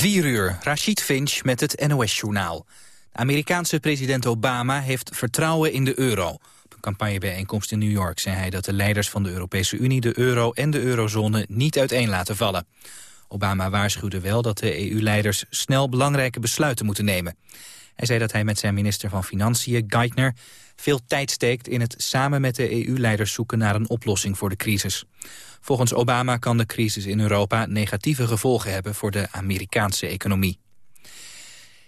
4 uur, Rashid Finch met het NOS-journaal. De Amerikaanse president Obama heeft vertrouwen in de euro. Op een campagnebijeenkomst in New York zei hij dat de leiders van de Europese Unie... de euro en de eurozone niet uiteen laten vallen. Obama waarschuwde wel dat de EU-leiders snel belangrijke besluiten moeten nemen. Hij zei dat hij met zijn minister van Financiën, Geithner... veel tijd steekt in het samen met de EU-leiders zoeken naar een oplossing voor de crisis. Volgens Obama kan de crisis in Europa negatieve gevolgen hebben voor de Amerikaanse economie.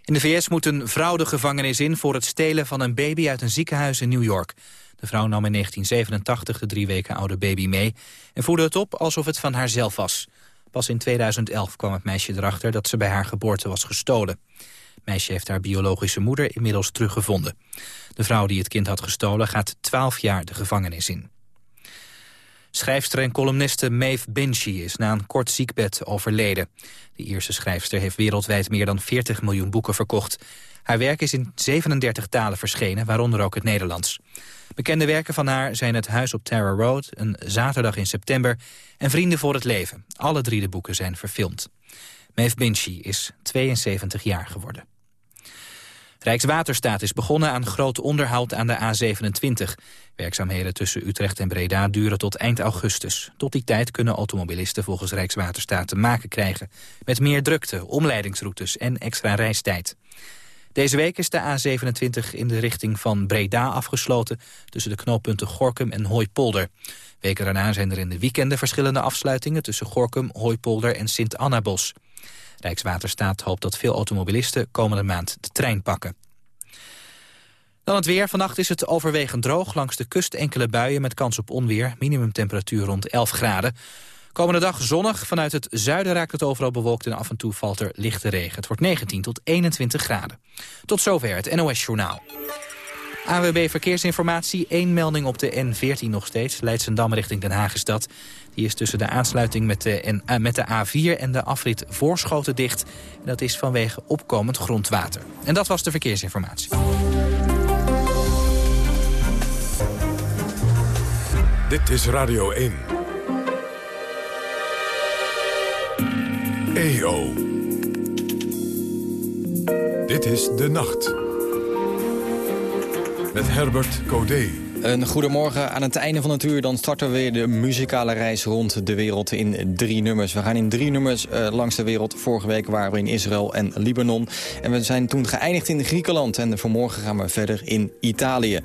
In de VS moet een vrouw de gevangenis in voor het stelen van een baby uit een ziekenhuis in New York. De vrouw nam in 1987 de drie weken oude baby mee en voerde het op alsof het van haarzelf was. Pas in 2011 kwam het meisje erachter dat ze bij haar geboorte was gestolen. Meisje heeft haar biologische moeder inmiddels teruggevonden. De vrouw die het kind had gestolen gaat 12 jaar de gevangenis in. Schrijfster en columniste Maeve Binchy is na een kort ziekbed overleden. De Ierse schrijfster heeft wereldwijd meer dan 40 miljoen boeken verkocht. Haar werk is in 37 talen verschenen, waaronder ook het Nederlands. Bekende werken van haar zijn Het Huis op Terror Road, Een Zaterdag in September en Vrienden voor het Leven. Alle drie de boeken zijn verfilmd. Maeve Binchy is 72 jaar geworden. Rijkswaterstaat is begonnen aan groot onderhoud aan de A27. Werkzaamheden tussen Utrecht en Breda duren tot eind augustus. Tot die tijd kunnen automobilisten volgens Rijkswaterstaat te maken krijgen... met meer drukte, omleidingsroutes en extra reistijd. Deze week is de A27 in de richting van Breda afgesloten... tussen de knooppunten Gorkum en Hooipolder. Weken daarna zijn er in de weekenden verschillende afsluitingen... tussen Gorkum, Hooipolder en Sint-Annabos. Rijkswaterstaat hoopt dat veel automobilisten komende maand de trein pakken. Dan het weer. Vannacht is het overwegend droog. Langs de kust enkele buien met kans op onweer. Minimumtemperatuur rond 11 graden. Komende dag zonnig. Vanuit het zuiden raakt het overal bewolkt en af en toe valt er lichte regen. Het wordt 19 tot 21 graden. Tot zover het NOS Journaal. AWB Verkeersinformatie. één melding op de N14 nog steeds. Leidsendam richting Den Hagenstad. Die is tussen de aansluiting met de, uh, met de A4 en de afrit Voorschoten dicht. En dat is vanwege opkomend grondwater. En dat was de verkeersinformatie. Dit is Radio 1. EO. Dit is De Nacht. Met Herbert Codé. Een goedemorgen. Aan het einde van het uur dan starten we weer de muzikale reis rond de wereld in drie nummers. We gaan in drie nummers uh, langs de wereld. Vorige week waren we in Israël en Libanon. En we zijn toen geëindigd in Griekenland. En vanmorgen gaan we verder in Italië.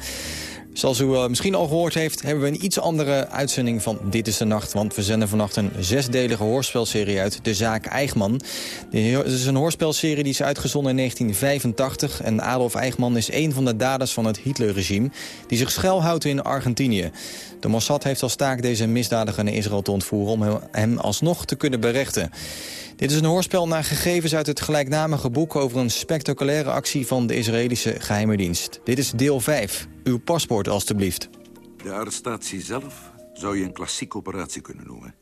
Zoals u uh, misschien al gehoord heeft, hebben we een iets andere uitzending van Dit is de Nacht. Want we zenden vannacht een zesdelige hoorspelserie uit, De Zaak Eichmann. Het is een hoorspelserie die is uitgezonden in 1985. En Adolf Eichmann is een van de daders van het Hitlerregime... die zich schuilhoudt in Argentinië. De Mossad heeft als taak deze misdadiger naar Israël te ontvoeren... om hem alsnog te kunnen berechten. Dit is een hoorspel naar gegevens uit het gelijknamige boek... over een spectaculaire actie van de Israëlische geheime dienst. Dit is deel 5. Uw paspoort, alstublieft. De arrestatie zelf zou je een klassieke operatie kunnen noemen.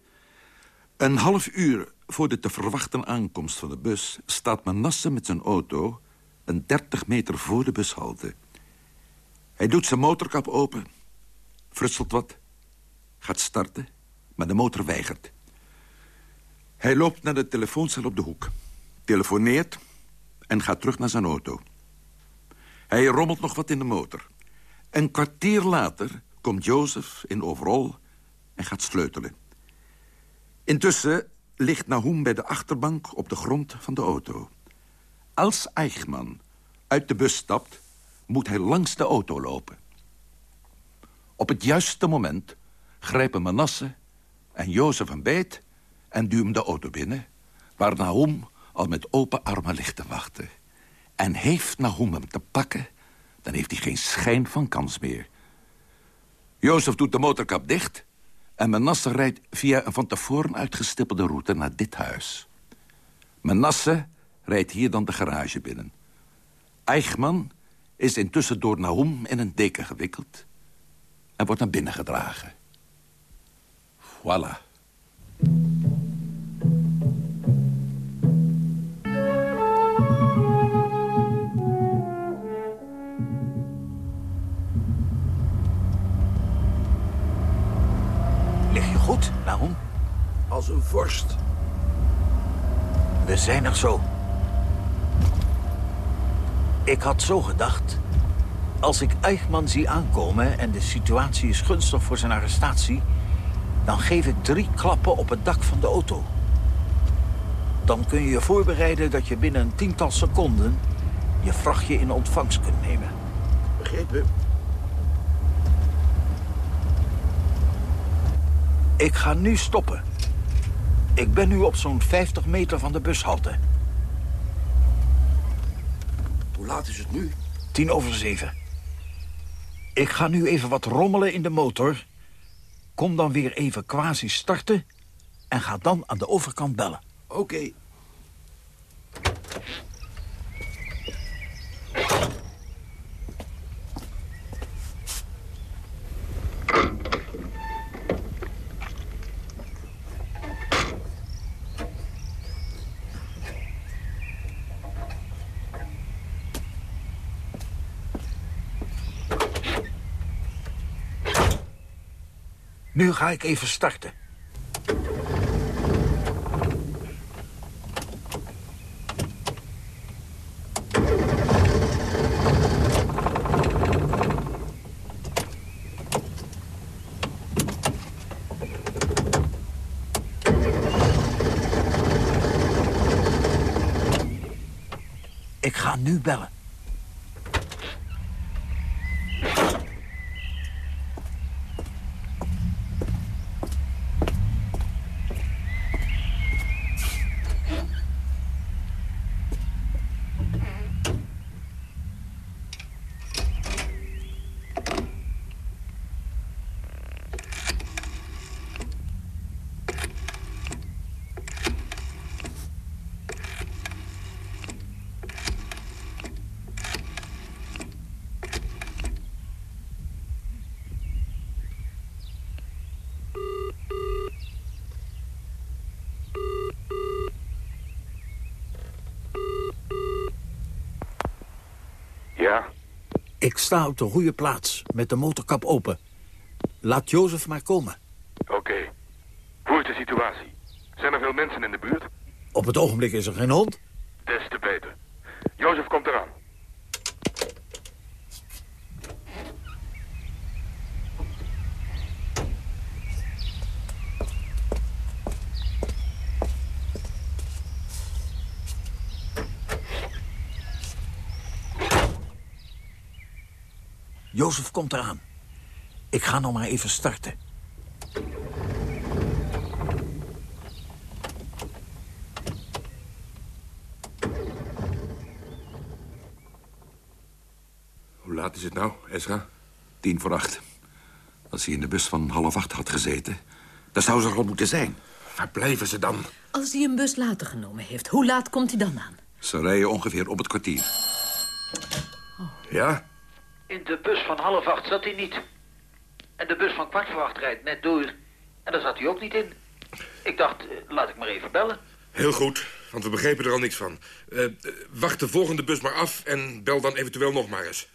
Een half uur voor de te verwachten aankomst van de bus... staat Manasse met zijn auto een 30 meter voor de bushalte. Hij doet zijn motorkap open, frutselt wat, gaat starten, maar de motor weigert. Hij loopt naar de telefooncel op de hoek. Telefoneert en gaat terug naar zijn auto. Hij rommelt nog wat in de motor. Een kwartier later komt Jozef in overal en gaat sleutelen. Intussen ligt Nahum bij de achterbank op de grond van de auto. Als Eichmann uit de bus stapt, moet hij langs de auto lopen. Op het juiste moment grijpen Manasse en Jozef een beet en duwde de auto binnen... waar Nahum al met open armen ligt te wachten. En heeft Nahum hem te pakken, dan heeft hij geen schijn van kans meer. Jozef doet de motorkap dicht... en Menasse rijdt via een van tevoren uitgestippelde route naar dit huis. Menasse rijdt hier dan de garage binnen. Eichmann is intussen door Nahum in een deken gewikkeld... en wordt naar binnen gedragen. Voilà. Waarom? Als een vorst. We zijn er zo. Ik had zo gedacht. Als ik Eichmann zie aankomen en de situatie is gunstig voor zijn arrestatie... dan geef ik drie klappen op het dak van de auto. Dan kun je je voorbereiden dat je binnen een tiental seconden... je vrachtje in ontvangst kunt nemen. Begrepen. Ik ga nu stoppen. Ik ben nu op zo'n 50 meter van de bushalte. Hoe laat is het nu? Tien over zeven. Ik ga nu even wat rommelen in de motor. Kom dan weer even quasi starten. En ga dan aan de overkant bellen. Oké. Nu ga ik even starten. Ik ga nu bellen. Ja, Ik sta op de goede plaats, met de motorkap open. Laat Jozef maar komen. oké. Hoe is de situatie? Zijn er veel mensen in de buurt? Op het ogenblik is er geen hond. Des te beter. Jozef komt eraan. Jozef komt eraan. Ik ga nog maar even starten. Hoe laat is het nou, Ezra? Tien voor acht. Als hij in de bus van half acht had gezeten... dan zou ze er al moeten zijn. Waar blijven ze dan? Als hij een bus later genomen heeft, hoe laat komt hij dan aan? Ze rijden ongeveer op het kwartier. Ja? In de bus van half acht zat hij niet. En de bus van kwart voor acht rijdt net door. En daar zat hij ook niet in. Ik dacht, eh, laat ik maar even bellen. Heel goed, want we begrepen er al niks van. Eh, eh, wacht de volgende bus maar af en bel dan eventueel nog maar eens.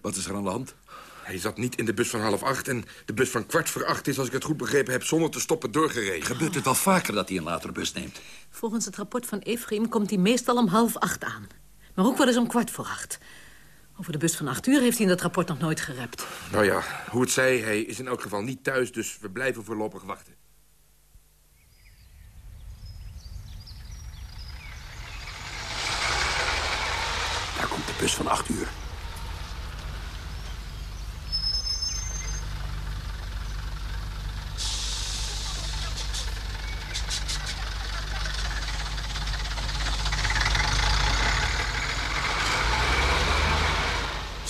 Wat is er aan de hand? Hij zat niet in de bus van half acht en de bus van kwart voor acht is, als ik het goed begrepen heb, zonder te stoppen doorgereden. Gebeurt het wel vaker dat hij een latere bus neemt? Volgens het rapport van Efraim komt hij meestal om half acht aan. Maar ook wel eens om kwart voor acht. Over de bus van acht uur heeft hij in dat rapport nog nooit gerept. Nou ja, hoe het zij, hij is in elk geval niet thuis, dus we blijven voorlopig wachten. Daar komt de bus van acht uur.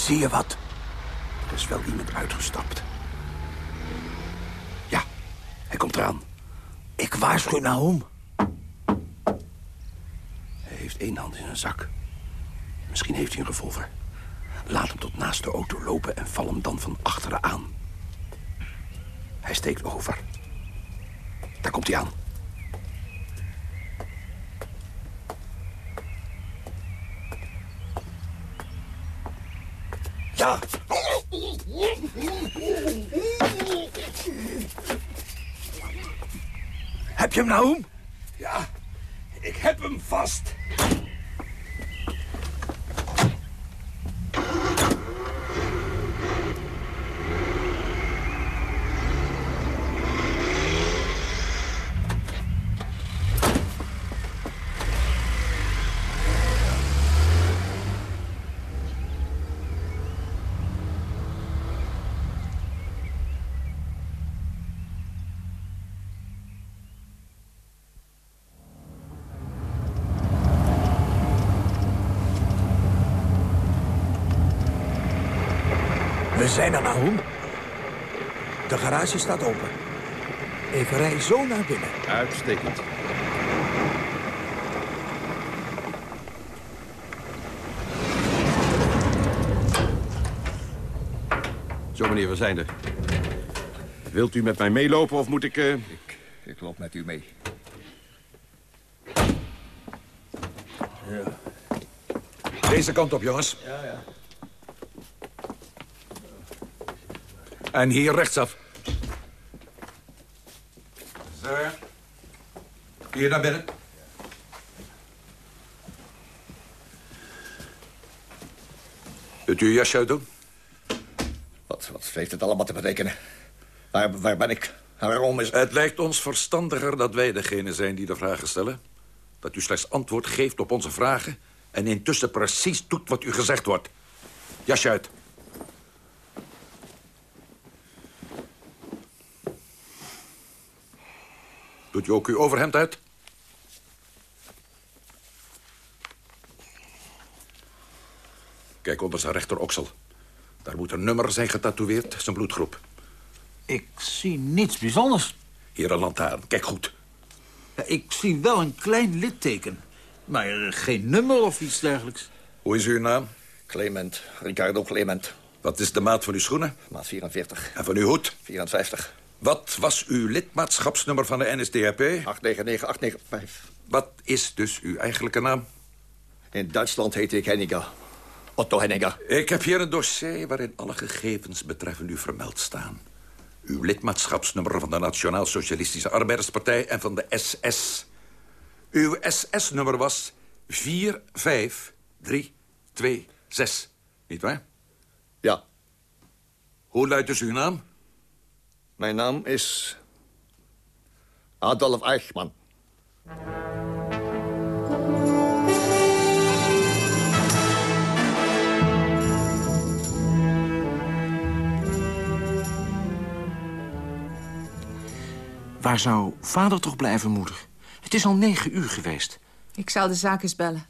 Zie je wat? Er is wel iemand uitgestapt. Ja, hij komt eraan. Ik waarschuw Nahum. Hij heeft één hand in zijn zak. Misschien heeft hij een revolver. Laat hem tot naast de auto lopen en val hem dan van achteren aan. Hij steekt over. Daar komt hij aan. Heb je hem, Nahum? Ja, ik heb hem vast. Zijn er nou. De garage staat open. Ik rij zo naar binnen. Uitstekend. Zo, meneer, we zijn er. Wilt u met mij meelopen of moet ik... eh, Ik, ik loop met u mee. Deze kant op, jongens. Ja, ja. En hier rechtsaf. Zo. Hier naar binnen. Wilt u uw jasje uitdoen? Wat, wat heeft het allemaal te betekenen? Waar, waar ben ik? Waarom is... Het lijkt ons verstandiger dat wij degene zijn die de vragen stellen. Dat u slechts antwoord geeft op onze vragen... en intussen precies doet wat u gezegd wordt. Jasje uit. Doet u ook uw overhemd uit? Kijk onder zijn rechteroksel. Daar moet een nummer zijn getatoeëerd, zijn bloedgroep. Ik zie niets bijzonders. Hier een lantaarn, kijk goed. Ja, ik zie wel een klein litteken. Maar geen nummer of iets dergelijks. Hoe is uw naam? Clement, Ricardo Clement. Wat is de maat van uw schoenen? Maat 44. En van uw hoed? 54. Wat was uw lidmaatschapsnummer van de NSDAP? 899895. Wat is dus uw eigenlijke naam? In Duitsland heette ik Henniger. Otto Henniger. Ik heb hier een dossier waarin alle gegevens betreffend u vermeld staan. Uw lidmaatschapsnummer van de Nationaal Socialistische Arbeiderspartij en van de SS. Uw SS-nummer was 45326. Niet waar? Ja. Hoe luidt dus uw naam? Mijn naam is... Adolf Eichmann. Waar zou vader toch blijven, moeder? Het is al negen uur geweest. Ik zal de zaak eens bellen.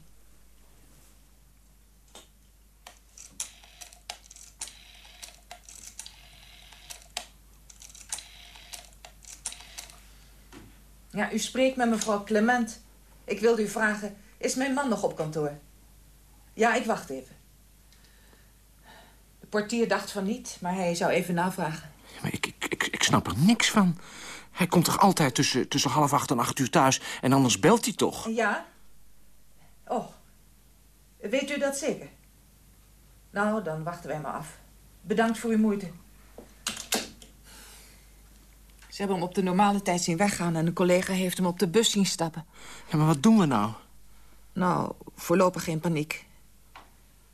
Ja, u spreekt met mevrouw Clement. Ik wilde u vragen, is mijn man nog op kantoor? Ja, ik wacht even. De portier dacht van niet, maar hij zou even navragen. Maar ik, ik, ik, ik snap er niks van. Hij komt toch altijd tussen, tussen half acht en acht uur thuis... en anders belt hij toch? Ja? Oh, weet u dat zeker? Nou, dan wachten wij maar af. Bedankt voor uw moeite. Ze hebben hem op de normale tijd zien weggaan... en een collega heeft hem op de bus zien stappen. Ja, maar wat doen we nou? Nou, voorlopig geen paniek.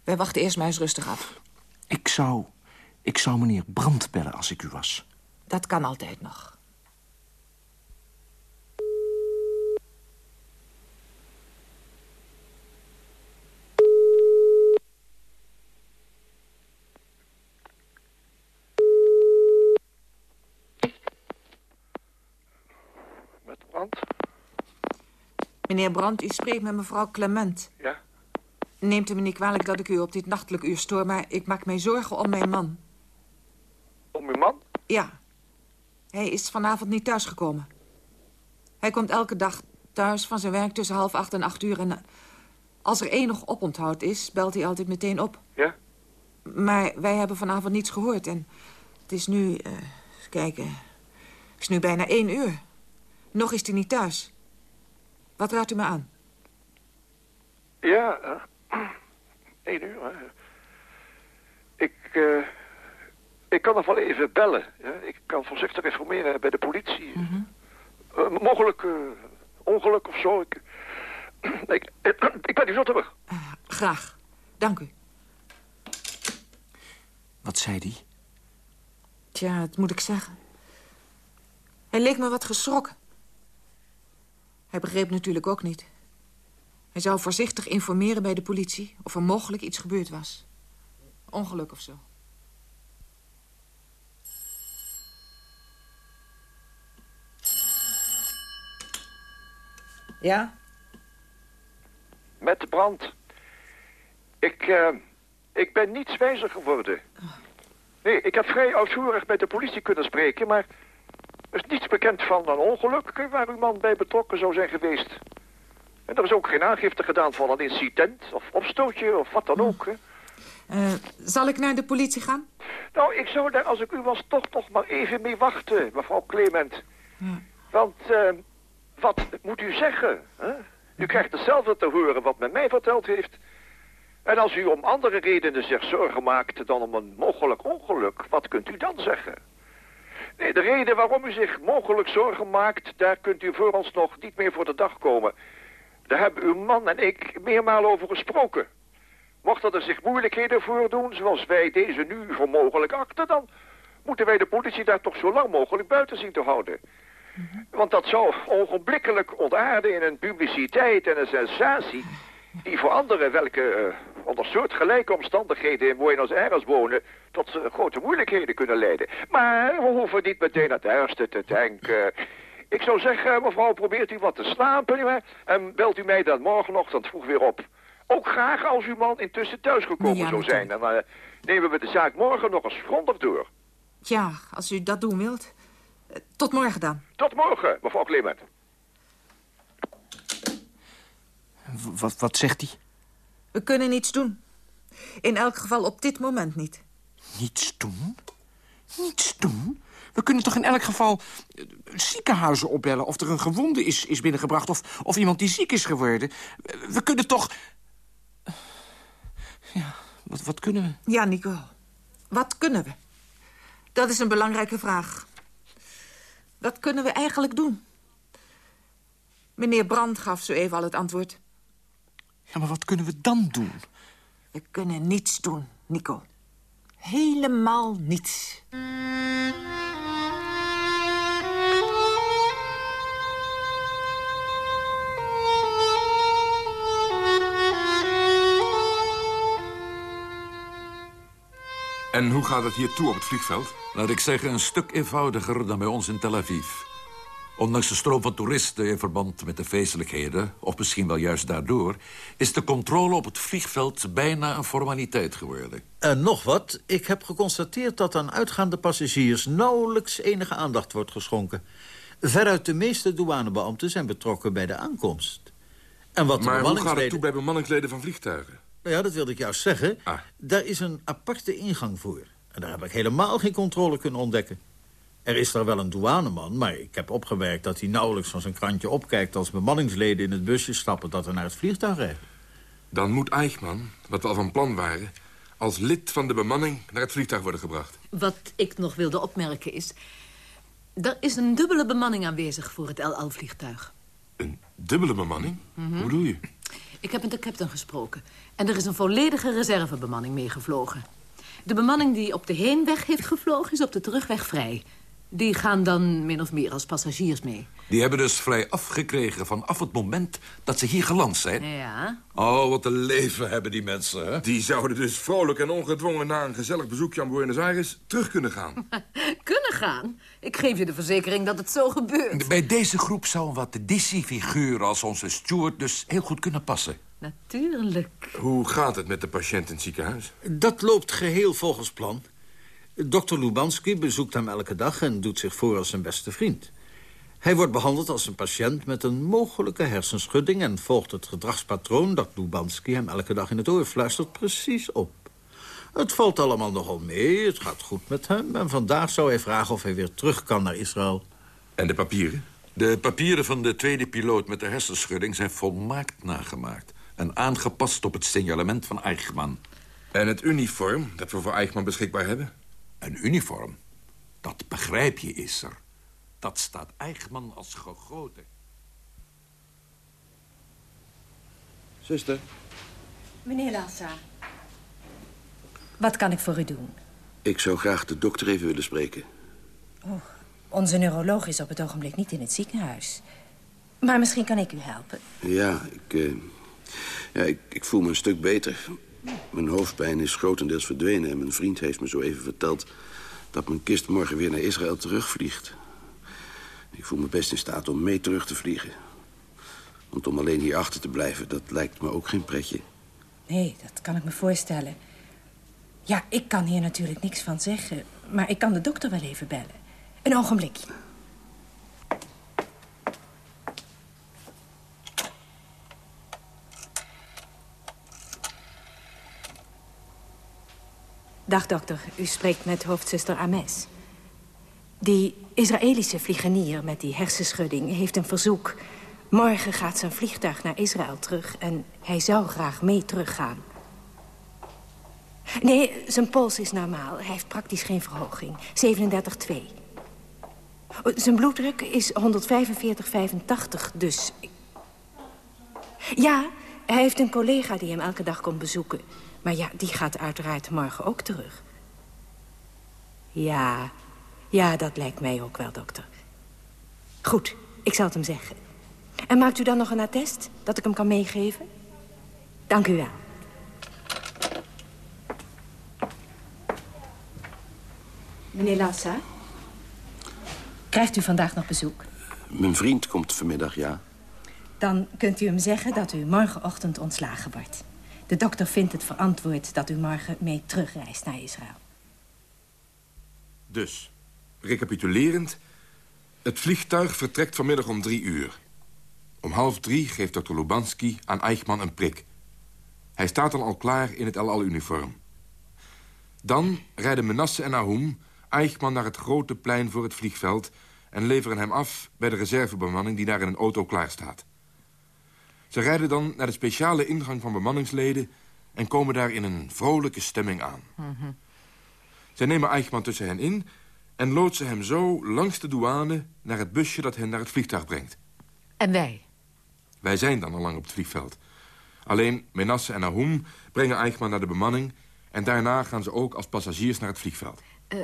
Wij wachten eerst maar eens rustig af. Ik zou... ik zou meneer Brandt bellen als ik u was. Dat kan altijd nog. Met Brand? Meneer Brandt, u spreekt met mevrouw Clement. Ja? Neemt u me niet kwalijk dat ik u op dit nachtelijk uur stoor... maar ik maak mij zorgen om mijn man. Om uw man? Ja. Hij is vanavond niet thuisgekomen. Hij komt elke dag thuis van zijn werk tussen half acht en acht uur... en eh, als er enig oponthoud is, belt hij altijd meteen op. Ja? Maar wij hebben vanavond niets gehoord en het is nu... eens kijken... Het is nu bijna één uur. Nog is hij niet thuis. Wat raadt u me aan? Ja, eh, één uur. eh. Ik, eh, ik kan nog wel even bellen. Ja? Ik kan voorzichtig informeren bij de politie. Eh, mogelijk eh, ongeluk of zo. Ik, ik, ik ben u zo terug. Graag. Dank u. Wat zei die? Tja, wat moet ik zeggen? Hij leek me wat geschrokken. Hij begreep natuurlijk ook niet. Hij zou voorzichtig informeren bij de politie... of er mogelijk iets gebeurd was. Ongeluk of zo. Ja? Met de brand. Ik, eh, ik ben niets wijzer geworden. Nee, ik heb vrij uitvoerig met de politie kunnen spreken, maar... er is niets bekend van een ongeluk waar uw man bij betrokken zou zijn geweest. En er is ook geen aangifte gedaan van een incident of opstootje of wat dan ook. Hè. Eh, zal ik naar de politie gaan? Nou, ik zou daar, als ik u was, toch nog maar even mee wachten, mevrouw Clement. Want, eh, wat moet u zeggen? Hè? U krijgt hetzelfde te horen wat men mij verteld heeft. En als u om andere redenen zich zorgen maakt dan om een mogelijk ongeluk, wat kunt u dan zeggen? Nee, de reden waarom u zich mogelijk zorgen maakt, daar kunt u voor ons nog niet meer voor de dag komen. Daar hebben uw man en ik meermaal over gesproken. Mochten er zich moeilijkheden voordoen, zoals wij deze nu voor mogelijk achten... dan moeten wij de politie daar toch zo lang mogelijk buiten zien te houden. Want dat zou ogenblikkelijk ontaarden in een publiciteit en een sensatie... die voor anderen welke uh, onder soortgelijke omstandigheden in Buenos Aires wonen... tot uh, grote moeilijkheden kunnen leiden. Maar we hoeven niet meteen aan het ergste te denken... Ik zou zeggen, mevrouw, probeert u wat te slapen en belt u mij dan morgenochtend vroeg weer op. Ook graag als uw man intussen thuisgekomen ja, zou zijn. Dan uh, nemen we de zaak morgen nog eens grondig door. Ja, als u dat doen wilt. Tot morgen dan. Tot morgen, mevrouw Clement. Wat, wat zegt hij? We kunnen niets doen. In elk geval op dit moment niet. Niets doen? Niets doen? We kunnen toch in elk geval eh, ziekenhuizen opbellen... of er een gewonde is, is binnengebracht of, of iemand die ziek is geworden. We kunnen toch... Ja, wat, wat kunnen we? Ja, Nico. Wat kunnen we? Dat is een belangrijke vraag. Wat kunnen we eigenlijk doen? Meneer Brand gaf zo even al het antwoord. Ja, maar wat kunnen we dan doen? We kunnen niets doen, Nico. Helemaal niets. En hoe gaat het hier toe op het vliegveld? Laat ik zeggen, een stuk eenvoudiger dan bij ons in Tel Aviv. Ondanks de stroom van toeristen in verband met de feestelijkheden... of misschien wel juist daardoor... is de controle op het vliegveld bijna een formaliteit geworden. En nog wat, ik heb geconstateerd dat aan uitgaande passagiers... nauwelijks enige aandacht wordt geschonken. Veruit de meeste douanebeambten zijn betrokken bij de aankomst. En wat maar hoe gaat het toe bij bemanningsleden van vliegtuigen? Nou ja, dat wilde ik juist zeggen. Ah. Daar is een aparte ingang voor. En daar heb ik helemaal geen controle kunnen ontdekken. Er is daar wel een douaneman, maar ik heb opgemerkt... dat hij nauwelijks van zijn krantje opkijkt... als bemanningsleden in het busje stappen dat er naar het vliegtuig rijden. Dan moet Eichmann, wat we al van plan waren... als lid van de bemanning naar het vliegtuig worden gebracht. Wat ik nog wilde opmerken is... er is een dubbele bemanning aanwezig voor het LL-vliegtuig. Een dubbele bemanning? Mhm. Hoe bedoel je? Ik heb met de captain gesproken. En er is een volledige reservebemanning meegevlogen. De bemanning die op de heenweg heeft gevlogen is op de terugweg vrij. Die gaan dan min of meer als passagiers mee. Die hebben dus vrij afgekregen vanaf het moment dat ze hier geland zijn? Ja. Oh, wat een leven hebben die mensen, hè? Die zouden dus vrolijk en ongedwongen na een gezellig bezoekje aan Buenos Aires terug kunnen gaan. kunnen gaan? Ik geef je de verzekering dat het zo gebeurt. Bij deze groep zou een wat Dissy-figuur als onze steward dus heel goed kunnen passen. Natuurlijk. Hoe gaat het met de patiënt in het ziekenhuis? Dat loopt geheel volgens plan. Dokter Lubanski bezoekt hem elke dag en doet zich voor als zijn beste vriend. Hij wordt behandeld als een patiënt met een mogelijke hersenschudding... en volgt het gedragspatroon dat Lubanski hem elke dag in het oor fluistert precies op. Het valt allemaal nogal mee, het gaat goed met hem... en vandaag zou hij vragen of hij weer terug kan naar Israël. En de papieren? De papieren van de tweede piloot met de hersenschudding zijn volmaakt nagemaakt... en aangepast op het signalement van Eichmann. En het uniform dat we voor Eichmann beschikbaar hebben? Een uniform, dat begrijp je is er. Dat staat Eichmann als gegoten. Zuster. Meneer Lassa, wat kan ik voor u doen? Ik zou graag de dokter even willen spreken. Oh, onze neuroloog is op het ogenblik niet in het ziekenhuis. Maar misschien kan ik u helpen. Ja, ik, uh, ja, ik, ik voel me een stuk beter. Mijn hoofdpijn is grotendeels verdwenen... en mijn vriend heeft me zo even verteld... dat mijn kist morgen weer naar Israël terugvliegt. Ik voel me best in staat om mee terug te vliegen. Want om alleen hier achter te blijven, dat lijkt me ook geen pretje. Nee, dat kan ik me voorstellen. Ja, ik kan hier natuurlijk niks van zeggen. Maar ik kan de dokter wel even bellen. Een ogenblikje. Dag, dokter. U spreekt met hoofdzuster Ames. Die Israëlische vliegenier met die hersenschudding heeft een verzoek. Morgen gaat zijn vliegtuig naar Israël terug en hij zou graag mee teruggaan. Nee, zijn pols is normaal. Hij heeft praktisch geen verhoging. 37,2. Zijn bloeddruk is 145,85, dus... Ja, hij heeft een collega die hem elke dag komt bezoeken. Maar ja, die gaat uiteraard morgen ook terug. Ja, ja, dat lijkt mij ook wel, dokter. Goed, ik zal het hem zeggen. En maakt u dan nog een attest dat ik hem kan meegeven? Dank u wel. Meneer Lassa, krijgt u vandaag nog bezoek? Mijn vriend komt vanmiddag, ja. Dan kunt u hem zeggen dat u morgenochtend ontslagen wordt. De dokter vindt het verantwoord dat u morgen mee terugreist naar Israël. Dus, recapitulerend... het vliegtuig vertrekt vanmiddag om drie uur. Om half drie geeft dokter Lubanski aan Eichmann een prik. Hij staat dan al klaar in het El Al-uniform. Dan rijden Menasse en Nahum Eichmann naar het grote plein voor het vliegveld... en leveren hem af bij de reservebemanning die daar in een auto klaar staat. Ze rijden dan naar de speciale ingang van bemanningsleden... en komen daar in een vrolijke stemming aan. Mhm. Zij nemen Eichmann tussen hen in... en loodsen hem zo langs de douane naar het busje dat hen naar het vliegtuig brengt. En wij? Wij zijn dan al lang op het vliegveld. Alleen Menasse en Nahum brengen Eichmann naar de bemanning... en daarna gaan ze ook als passagiers naar het vliegveld. Eh,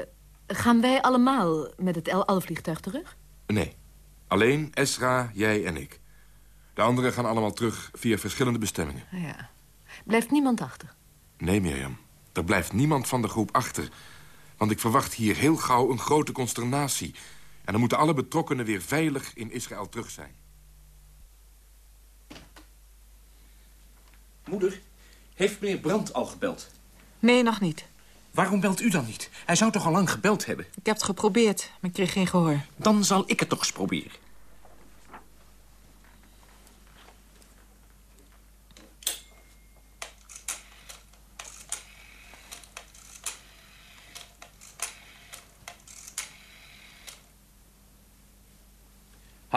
gaan wij allemaal met het El Al-vliegtuig terug? Nee, alleen Esra, jij en ik. De anderen gaan allemaal terug via verschillende bestemmingen. Ja. Blijft niemand achter? Nee, Mirjam. Er blijft niemand van de groep achter. Want ik verwacht hier heel gauw een grote consternatie. En dan moeten alle betrokkenen weer veilig in Israël terug zijn. Moeder, heeft meneer Brandt al gebeld? Nee, nog niet. Waarom belt u dan niet? Hij zou toch al lang gebeld hebben? Ik heb het geprobeerd, maar ik kreeg geen gehoor. Dan zal ik het toch eens proberen.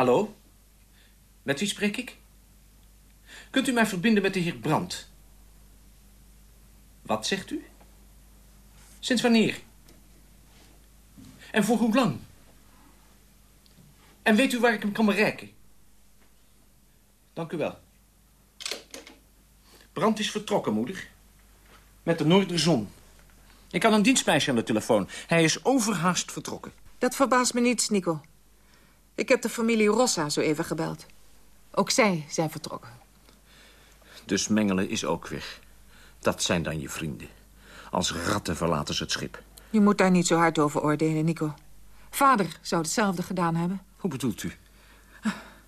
Hallo? Met wie spreek ik? Kunt u mij verbinden met de heer Brandt? Wat zegt u? Sinds wanneer? En voor hoe lang? En weet u waar ik hem kan bereiken? Dank u wel. Brand is vertrokken, moeder. Met de Noorderzon. Ik had een dienstmeisje aan de telefoon. Hij is overhaast vertrokken. Dat verbaast me niets, Nico. Ik heb de familie Rossa zo even gebeld. Ook zij zijn vertrokken. Dus Mengelen is ook weg. Dat zijn dan je vrienden. Als ratten verlaten ze het schip. Je moet daar niet zo hard over oordelen, Nico. Vader zou hetzelfde gedaan hebben. Hoe bedoelt u?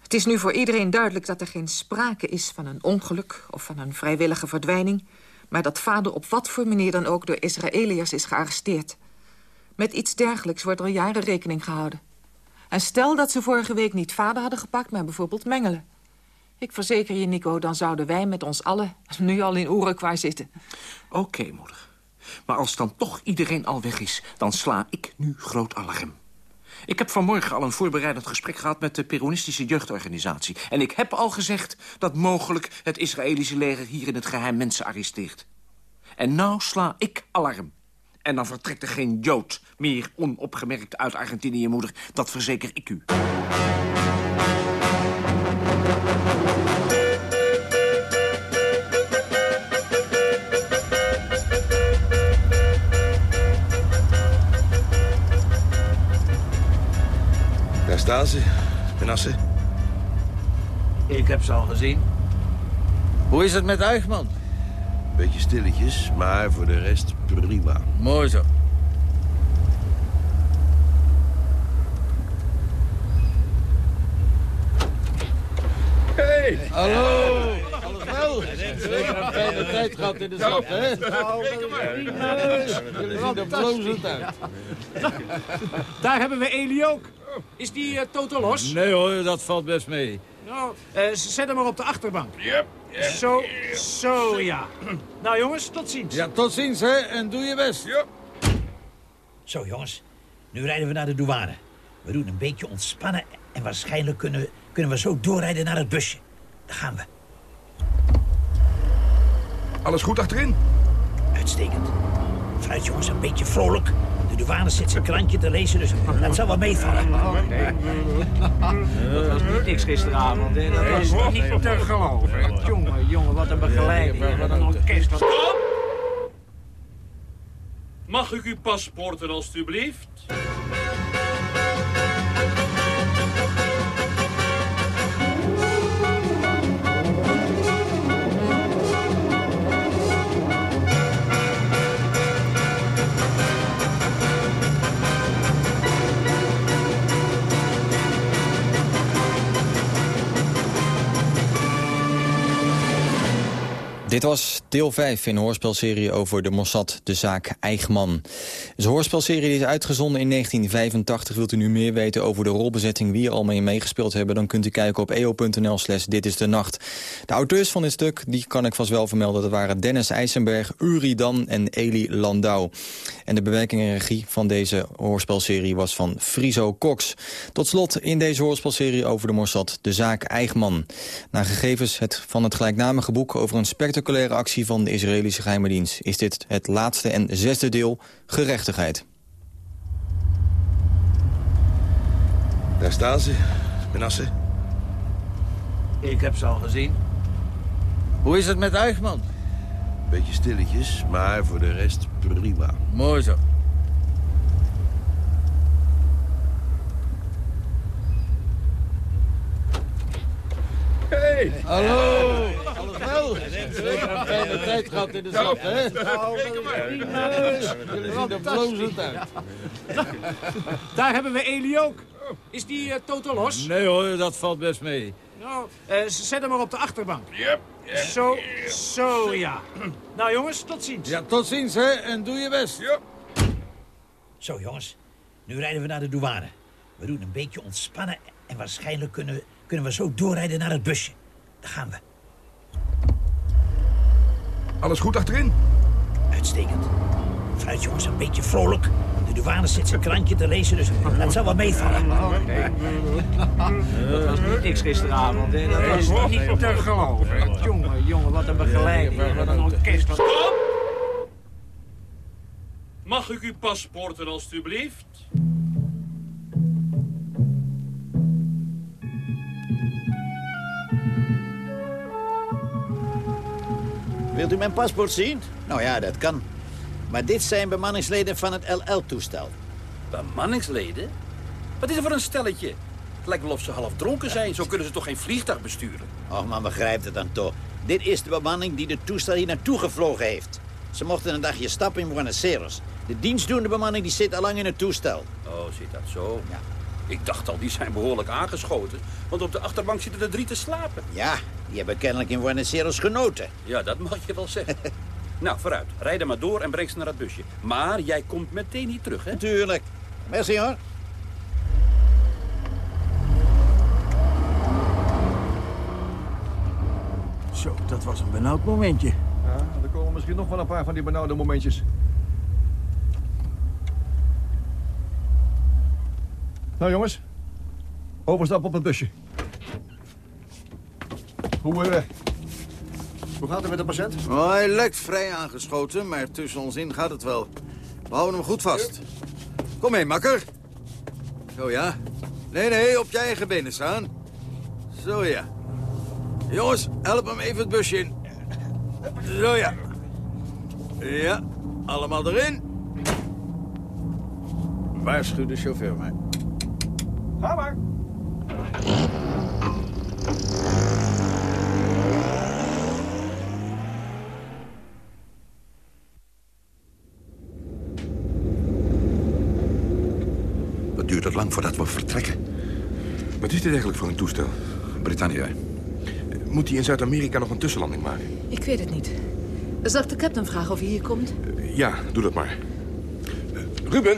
Het is nu voor iedereen duidelijk dat er geen sprake is van een ongeluk... of van een vrijwillige verdwijning... maar dat vader op wat voor manier dan ook door Israëliërs is gearresteerd. Met iets dergelijks wordt er al jaren rekening gehouden. En stel dat ze vorige week niet vader hadden gepakt, maar bijvoorbeeld Mengelen. Ik verzeker je, Nico, dan zouden wij met ons allen nu al in Uruguay zitten. Oké, moeder. Maar als dan toch iedereen al weg is, dan sla ik nu groot alarm. Ik heb vanmorgen al een voorbereidend gesprek gehad met de Peronistische jeugdorganisatie. En ik heb al gezegd dat mogelijk het Israëlische leger hier in het geheim mensen arresteert. En nou sla ik alarm. En dan vertrekt er geen Jood meer onopgemerkt uit Argentinië, moeder. Dat verzeker ik u. Daar staan ze, Menasse. Ik heb ze al gezien. Hoe is het met Eichmann? Beetje stilletjes, maar voor de rest prima. Mooi zo. Hé, Hey. Hallo. Alles wel? Zeker een fijne tijd gehad in de stad, hè? Jullie zien er blozend uit. Daar hebben we Eli ook. Is die uh, totaal los? Nee hoor, dat valt best mee. Nou, uh, zet hem maar op de achterbank. Yep. Zo, zo ja. Nou jongens, tot ziens. Ja, tot ziens hè. En doe je best. Yep. Zo jongens, nu rijden we naar de douane. We doen een beetje ontspannen en waarschijnlijk kunnen, kunnen we zo doorrijden naar het busje. Daar gaan we. Alles goed achterin? Uitstekend. Vooruit jongens, een beetje vrolijk. De douane zit zijn krantje te lezen, dus dat zal wel meevallen. Okay. Dat was niet niks gisteravond, hè? Dat was niet te geloven. Jongen, jongen, wat een begeleiding. Wat een orkest. Wat... Mag ik uw paspoorten alstublieft? Dit was deel 5 in een hoorspelserie over de Mossad, de zaak Eichmann. Een hoorspelserie is uitgezonden in 1985. Wilt u nu meer weten over de rolbezetting, wie er al mee meegespeeld hebben... dan kunt u kijken op eo.nl slash dit is de nacht. De auteurs van dit stuk, die kan ik vast wel vermelden... dat waren Dennis IJsenberg, Uri Dan en Eli Landau. En de bewerking en regie van deze hoorspelserie was van Friso Cox. Tot slot in deze hoorspelserie over de Mossad, de zaak Eichmann. Naar gegevens het, van het gelijknamige boek over een spectaculaire spectaculaire van de Israëlische geheime dienst... is dit het laatste en zesde deel, gerechtigheid. Daar staan ze, Menasse. Ik heb ze al gezien. Hoe is het met Eichmann? Beetje stilletjes, maar voor de rest prima. Mooi zo. Hey. Hallo. Alles wel? Zeker een fijne tijd gehad in de stad, hè? Nou, Jullie zien er blozend uit. Daar hebben we Eli ook. Is die uh, totaal los? Nee hoor, dat valt best mee. Nou, uh, zet hem maar op de achterbank. Yep. Zo, zo ja. Nou jongens, tot ziens. Ja, tot ziens hè. En doe je best. Yep. Zo jongens, nu rijden we naar de douane. We doen een beetje ontspannen en waarschijnlijk kunnen, kunnen we zo doorrijden naar het busje. Daar gaan we. Alles goed achterin? Uitstekend. Vooruit jongens, een beetje vrolijk. De douane zit zijn krantje te lezen, dus dat zal wel meevallen. Dat was niet niks gisteravond, hè? Dat was niet te geloven. Jongen, jongen, wat een begeleiding. Wat een orkest. Wat... Mag ik uw paspoorten alstublieft? Wilt u mijn paspoort zien? Nou ja, dat kan. Maar dit zijn bemanningsleden van het LL-toestel. Bemanningsleden? Wat is er voor een stelletje? Het lijkt wel of ze half dronken zijn. Zo kunnen ze toch geen vliegtuig besturen? Och, man begrijpt het dan toch. Dit is de bemanning die de toestel hier naartoe gevlogen heeft. Ze mochten een dagje stappen in Buenos Aires. De dienstdoende bemanning die zit al lang in het toestel. Oh, zit dat zo? Ja. Ik dacht al, die zijn behoorlijk aangeschoten. Want op de achterbank zitten er drie te slapen. Ja, die hebben kennelijk in Buenos Aires genoten. Ja, dat mag je wel zeggen. nou, vooruit. Rijd er maar door en breng ze naar het busje. Maar jij komt meteen hier terug, hè? Tuurlijk. Merci, hoor. Zo, dat was een benauwd momentje. Ja, er komen misschien nog wel een paar van die benauwde momentjes. Nou jongens, overstap op het busje. Hoe, uh, hoe gaat het met de patiënt? Oh, hij lijkt vrij aangeschoten, maar tussen ons in gaat het wel. We houden hem goed vast. Kom mee, makker. Zo ja. Nee, nee, op je eigen benen staan. Zo ja. Jongens, help hem even het busje in. Zo ja. Ja, allemaal erin. Waarschuw de chauffeur maar. Ga maar. Het lang voordat we vertrekken? Wat is dit eigenlijk voor een toestel? Britannia. moet hij in Zuid-Amerika nog een tussenlanding maken? Ik weet het niet. Zal ik de captain vragen of hij hier komt? Ja, doe dat maar. Eh, Ruben,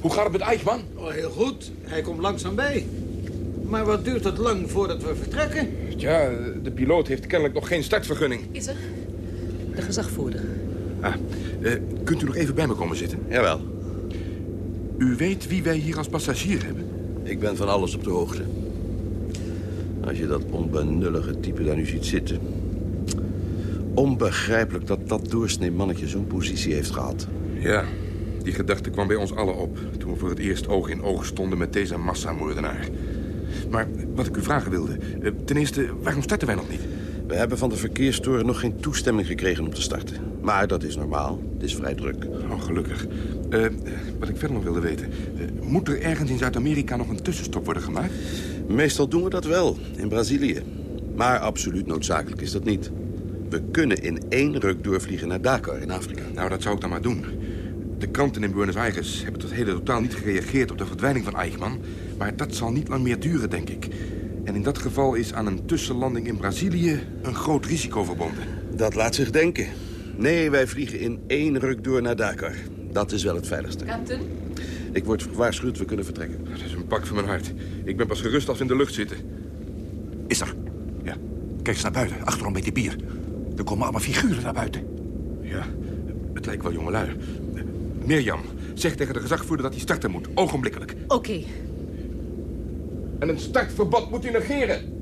hoe gaat het met Eichmann? Oh, heel goed. Hij komt langzaam bij. Maar wat duurt het lang voordat we vertrekken? Ja, de piloot heeft kennelijk nog geen startvergunning. Is er? De gezagvoerder. Ah, eh, kunt u nog even bij me komen zitten? Jawel. U weet wie wij hier als passagier hebben? Ik ben van alles op de hoogte. Als je dat onbenullige type daar nu ziet zitten... Onbegrijpelijk dat dat doorsnee mannetje zo'n positie heeft gehad. Ja, die gedachte kwam bij ons allen op... toen we voor het eerst oog in oog stonden met deze massamoordenaar. Maar wat ik u vragen wilde... eh, ten eerste, waarom starten wij nog niet? We hebben van de verkeerstoren nog geen toestemming gekregen om te starten. Maar dat is normaal. Het is vrij druk. Oh, gelukkig. Eh, wat ik verder nog wilde weten... eh, moet er ergens in Zuid-Amerika nog een tussenstop worden gemaakt? Meestal doen we dat wel, in Brazilië. Maar absoluut noodzakelijk is dat niet. We kunnen in één ruk doorvliegen naar Dakar in Afrika. Nou, dat zou ik dan maar doen. De kranten in Buenos Aires hebben tot heden totaal niet gereageerd op de verdwijning van Eichmann. Maar dat zal niet lang meer duren, denk ik. En in dat geval is aan een tussenlanding in Brazilië een groot risico verbonden. Dat laat zich denken. Nee, wij vliegen in één ruk door naar Dakar. Dat is wel het veiligste. Captain? Ik word gewaarschuwd, we kunnen vertrekken. Dat is een pak van mijn hart. Ik ben pas gerust als we in de lucht zitten. Is er? Ja. Kijk eens naar buiten, achterom bij die bier. Er komen allemaal figuren naar buiten. Ja, het lijkt wel jongelui. Mirjam, zeg tegen de gezagvoerder dat hij starten moet. Ogenblikkelijk. Oké. En een startverbod moet hij negeren.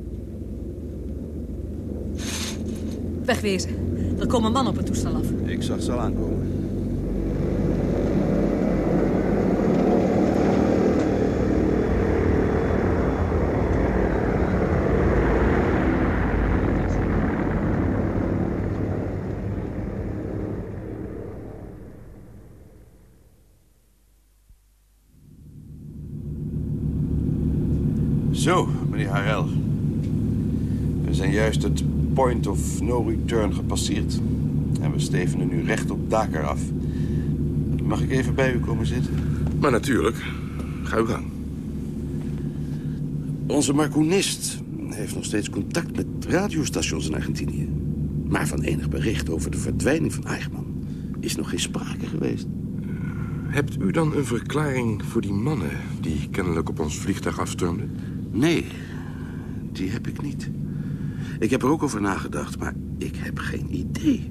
Wegwezen. Er komen mannen op het toestel af. Ik zag ze al aankomen. Zo, meneer Harel. We zijn juist het point of no return gepasseerd. En we stevenen nu recht op Dakar af. Mag ik even bij u komen zitten? Maar natuurlijk. Ga uw gang. Onze marcoonist heeft nog steeds contact met radiostations in Argentinië. Maar van enig bericht over de verdwijning van Eichmann is nog geen sprake geweest. Hebt u dan een verklaring voor die mannen die kennelijk op ons vliegtuig afstormden? Nee, die heb ik niet. Ik heb er ook over nagedacht, maar ik heb geen idee.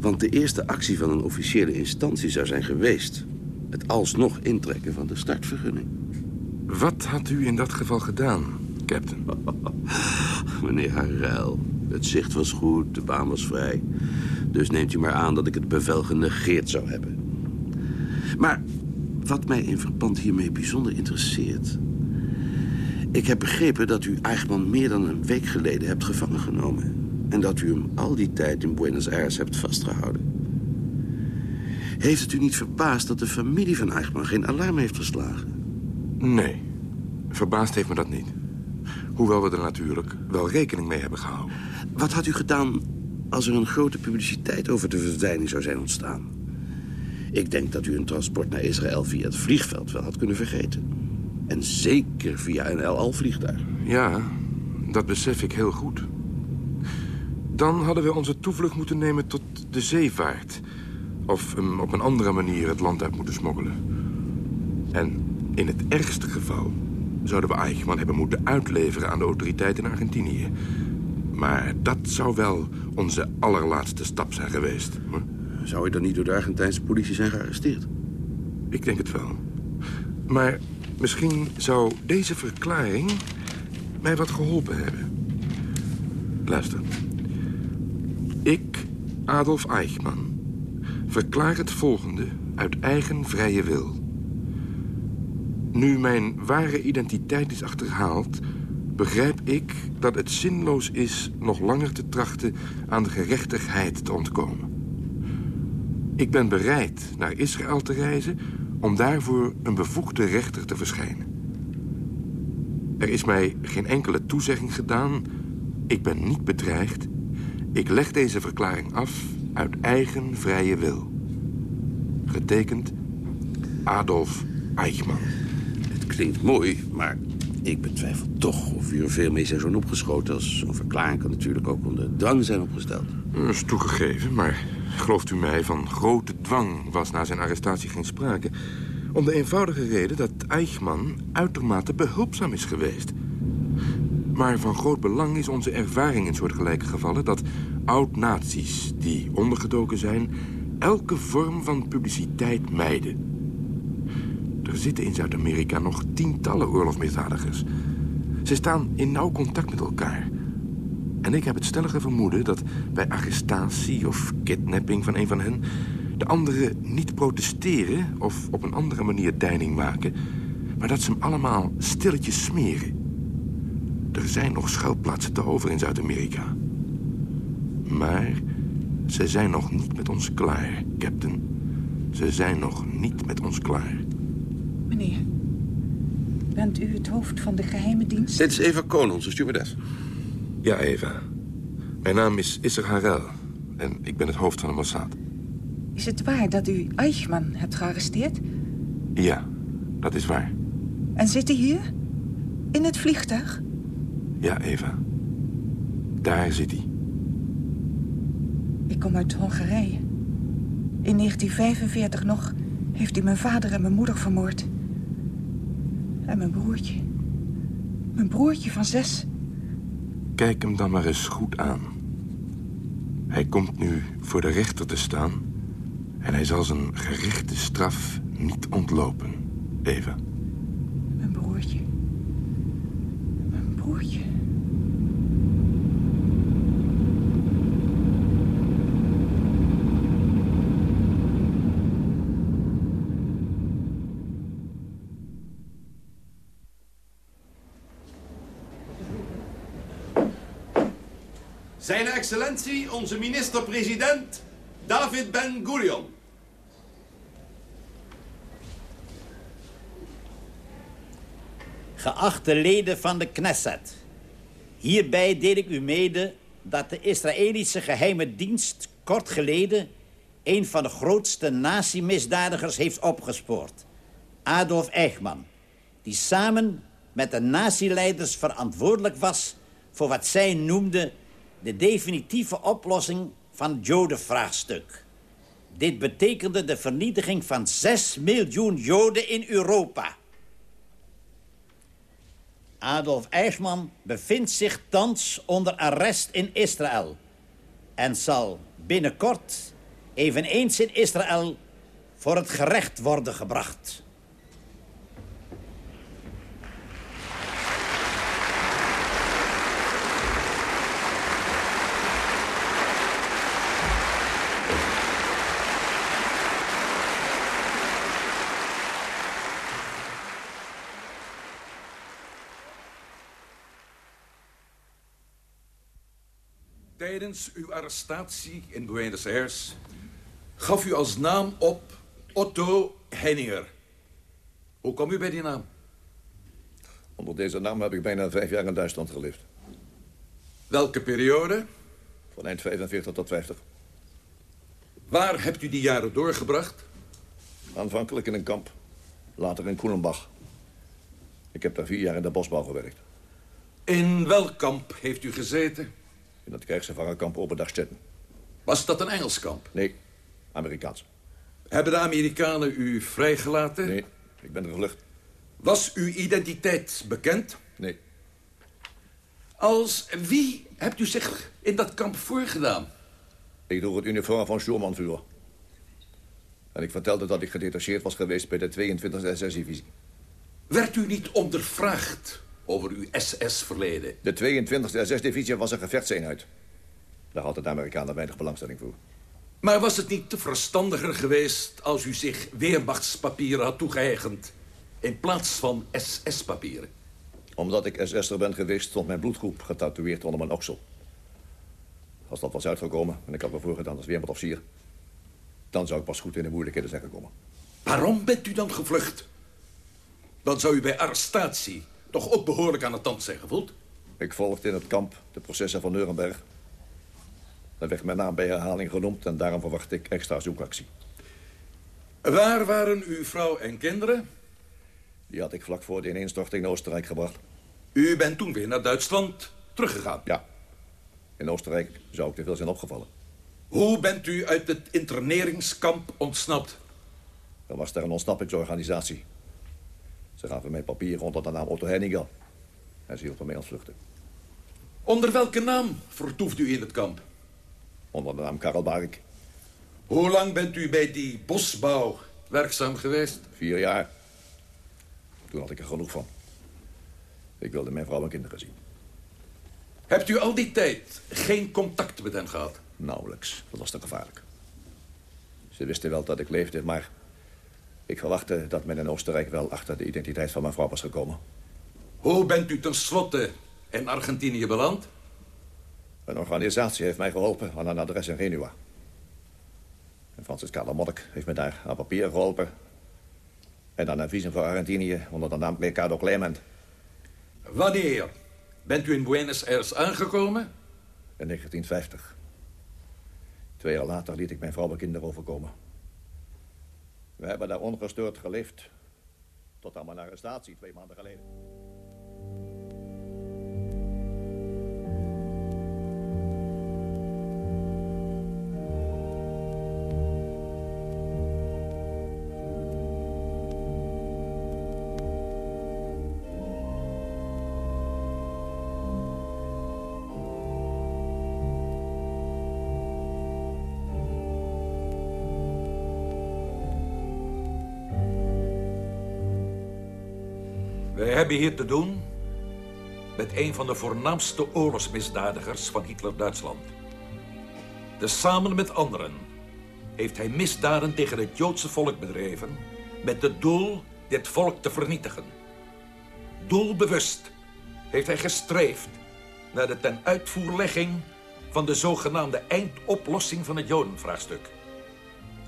Want de eerste actie van een officiële instantie zou zijn geweest... het alsnog intrekken van de startvergunning. Wat had u in dat geval gedaan, captain? Meneer Harel, het zicht was goed, de baan was vrij. Dus neemt u maar aan dat ik het bevel genegeerd zou hebben. Maar wat mij in verband hiermee bijzonder interesseert... Ik heb begrepen dat u Eichmann meer dan een week geleden hebt gevangen genomen. En dat u hem al die tijd in Buenos Aires hebt vastgehouden. Heeft het u niet verbaasd dat de familie van Eichmann geen alarm heeft geslagen? Nee, verbaasd heeft me dat niet. Hoewel we er natuurlijk wel rekening mee hebben gehouden. Wat had u gedaan als er een grote publiciteit over de verdwijning zou zijn ontstaan? Ik denk dat u een transport naar Israël via het vliegveld wel had kunnen vergeten. En zeker via een El Al-vliegtuig. Ja, dat besef ik heel goed. Dan hadden we onze toevlucht moeten nemen tot de zeevaart. Of op een andere manier het land uit moeten smokkelen. En in het ergste geval zouden we Eichmann hebben moeten uitleveren aan de autoriteiten in Argentinië. Maar dat zou wel onze allerlaatste stap zijn geweest. Zou hij dan niet door de Argentijnse politie zijn gearresteerd? Ik denk het wel. Maar misschien zou deze verklaring mij wat geholpen hebben. Luister. Ik, Adolf Eichmann, verklaar het volgende uit eigen vrije wil. Nu mijn ware identiteit is achterhaald... begrijp ik dat het zinloos is nog langer te trachten aan de gerechtigheid te ontkomen. Ik ben bereid naar Israël te reizen om daarvoor een bevoegde rechter te verschijnen. Er is mij geen enkele toezegging gedaan. Ik ben niet bedreigd. Ik leg deze verklaring af uit eigen vrije wil. Getekend Adolf Eichmann. Het klinkt mooi, maar Ik betwijfel toch of u er veel mee zijn opgeschoten... als zo'n verklaring kan natuurlijk ook onder dwang zijn opgesteld. Dat is toegegeven, maar gelooft u mij... van grote dwang was na zijn arrestatie geen sprake. Om de eenvoudige reden dat Eichmann uitermate behulpzaam is geweest. Maar van groot belang is onze ervaring in soortgelijke gevallen... dat oud-naties die ondergedoken zijn... elke vorm van publiciteit mijden. Er zitten in Zuid-Amerika nog tientallen oorlogsmisdadigers. Ze staan in nauw contact met elkaar. En ik heb het stellige vermoeden dat bij arrestatie of kidnapping van een van hen... de anderen niet protesteren of op een andere manier deining maken... maar dat ze hem allemaal stilletjes smeren. Er zijn nog schuilplaatsen te over in Zuid-Amerika. Maar ze zijn nog niet met ons klaar, captain. Ze zijn nog niet met ons klaar. Meneer, bent u het hoofd van de geheime dienst? Dit is Eva Koon, onze stewardess. Ja, Eva. Mijn naam is Isser Harel. En ik ben het hoofd van de Mossad. Is het waar dat u Eichmann hebt gearresteerd? Ja, dat is waar. En zit hij hier? In het vliegtuig? Ja, Eva. Daar zit hij. Ik kom uit Hongarije. In 1945 nog heeft hij mijn vader en mijn moeder vermoord. En mijn broertje. Mijn broertje van zes. Kijk hem dan maar eens goed aan. Hij komt nu voor de rechter te staan... en hij zal zijn gerichte straf niet ontlopen, Eva. Mijn broertje. Mijn broertje. Zijn onze minister-president, David Ben-Gurion. Geachte leden van de Knesset. Hierbij deel ik u mede dat de Israëlische geheime dienst kort geleden... een van de grootste nazi-misdadigers heeft opgespoord. Adolf Eichmann. Die samen met de nazi-leiders verantwoordelijk was... voor wat zij noemden de definitieve oplossing van het Jodenvraagstuk. Dit betekende de vernietiging van 6 miljoen Joden in Europa. Adolf Eichmann bevindt zich thans onder arrest in Israël... en zal binnenkort eveneens in Israël voor het gerecht worden gebracht. Tijdens uw arrestatie in Buenos Aires gaf u als naam op Otto Henninger. Hoe kwam u bij die naam? Onder deze naam heb ik bijna vijf jaar in Duitsland geleefd. Welke periode? Van eind 45 tot 50. Waar hebt u die jaren doorgebracht? Aanvankelijk in een kamp. Later in Koelenbach. Ik heb daar vier jaar in de bosbouw gewerkt. In welk kamp heeft u gezeten? In het krijgsgevangenkamp Oberdachstetten. Was dat een Engels kamp? Nee, Amerikaans. Hebben de Amerikanen u vrijgelaten? Nee, ik ben er gevlucht. Was uw identiteit bekend? Nee. Als wie hebt u zich in dat kamp voorgedaan? Ik droeg het uniform van Sturmanvuur. En ik vertelde dat ik gedetacheerd was geweest bij de 22e SS-divisie. Werd u niet ondervraagd over uw SS-verleden? De 22e SS-divisie was een gevechtseenheid. Daar hadden de Amerikanen weinig belangstelling voor. Maar was het niet te verstandiger geweest als u zich weermachtspapieren had toegeëigend... in plaats van SS-papieren? Omdat ik SS'er ben geweest, stond mijn bloedgroep getatoeëerd onder mijn oksel. Als dat was uitgekomen en ik had me voorgedaan als weermachtofficier... dan zou ik pas goed in de moeilijkheden zijn gekomen. Waarom bent u dan gevlucht? Dan zou u bij arrestatie toch ook behoorlijk aan de tand zijn gevoeld? Ik volgde in het kamp de processen van Nuremberg. Daar werd mijn naam bij herhaling genoemd en daarom verwacht ik extra zoekactie. Waar waren uw vrouw en kinderen? Die had ik vlak voor de ineenstorting in Oostenrijk gebracht. U bent toen weer naar Duitsland teruggegaan? Ja. In Oostenrijk zou ik te veel zijn opgevallen. Hoe bent u uit het interneringskamp ontsnapt? Er was daar een ontsnappingsorganisatie. Ze gaven mij papieren onder de naam Otto Henniger. En ze hielpen mij ontvluchten. Onder welke naam vertoeft u in het kamp? Onder de naam Karel Bark. Hoe lang bent u bij die bosbouw werkzaam geweest? Vier jaar. Toen had ik er genoeg van. Ik wilde mijn vrouw en kinderen zien. Hebt u al die tijd geen contact met hen gehad? Nauwelijks. Dat was te gevaarlijk. Ze wisten wel dat ik leefde, maar... ik verwachtte dat men in Oostenrijk wel achter de identiteit van mijn vrouw was gekomen. Hoe bent u tenslotte in Argentinië beland? Een organisatie heeft mij geholpen aan een adres in Genua. En Francisca de Monnik heeft me daar aan papier geholpen. En dan een visum voor Argentinië onder de naam Mercado Clement. Wanneer bent u in Buenos Aires aangekomen? In 1950. Twee jaar later liet ik mijn vrouw en kinderen overkomen. We hebben daar ongestoord geleefd. Tot aan mijn arrestatie twee maanden geleden. Hier te doen met een van de voornaamste oorlogsmisdadigers van Hitler-Duitsland. Tezamen met anderen heeft hij misdaden tegen het Joodse volk bedreven... met het doel dit volk te vernietigen. Doelbewust heeft hij gestreefd naar de tenuitvoerlegging... van de zogenaamde eindoplossing van het Jodenvraagstuk.